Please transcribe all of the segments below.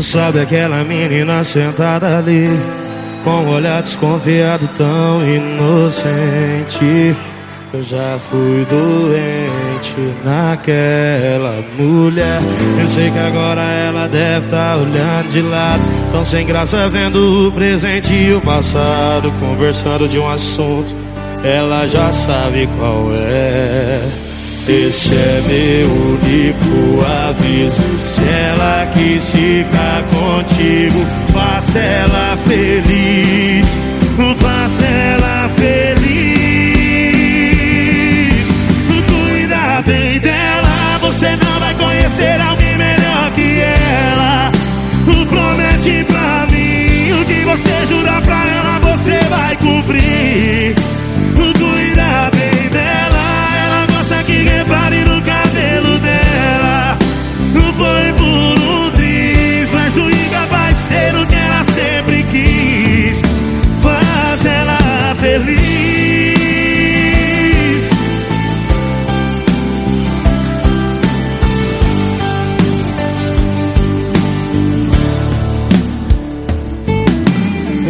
Sabe aquela menina sentada ali Com um olhar desconfiado tão inocente? Eu já fui doente naquela mulher. Eu sei que agora ela deve estar tá olhando de lado Tão sem graça vendo o presente e o passado Conversando de um assunto. Ela já sabe qual é. Esse é meu único aviso. Se ela quis ficar contigo, faça ela feliz. Faça ela feliz. Cuida bem dela,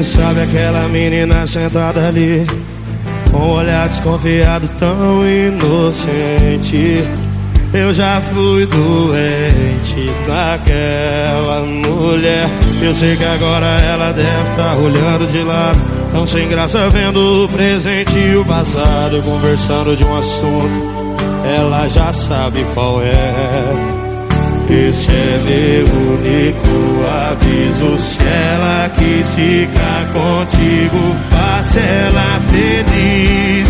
Sabe aquela menina sentada ali Com um olhar desconfiado tão inocente. Eu já fui doente daquela mulher. Eu sei que agora ela deve estar tá olhando de lado Tão sem graça vendo o presente e o passado Conversando de um assunto. Ela já sabe qual é esse é meu único aviso. Se ela quis ficar contigo, faça ela feliz.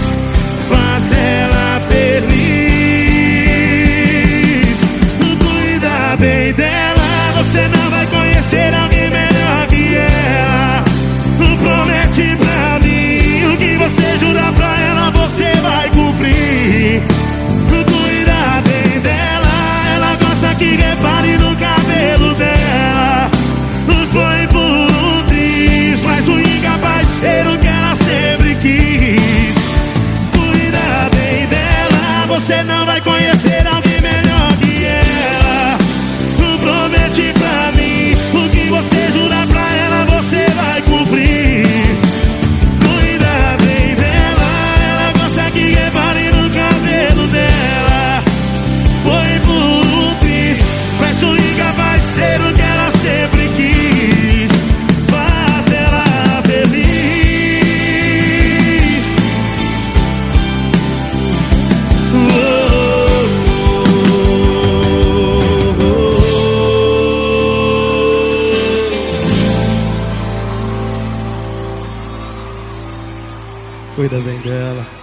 Cuida bem dela.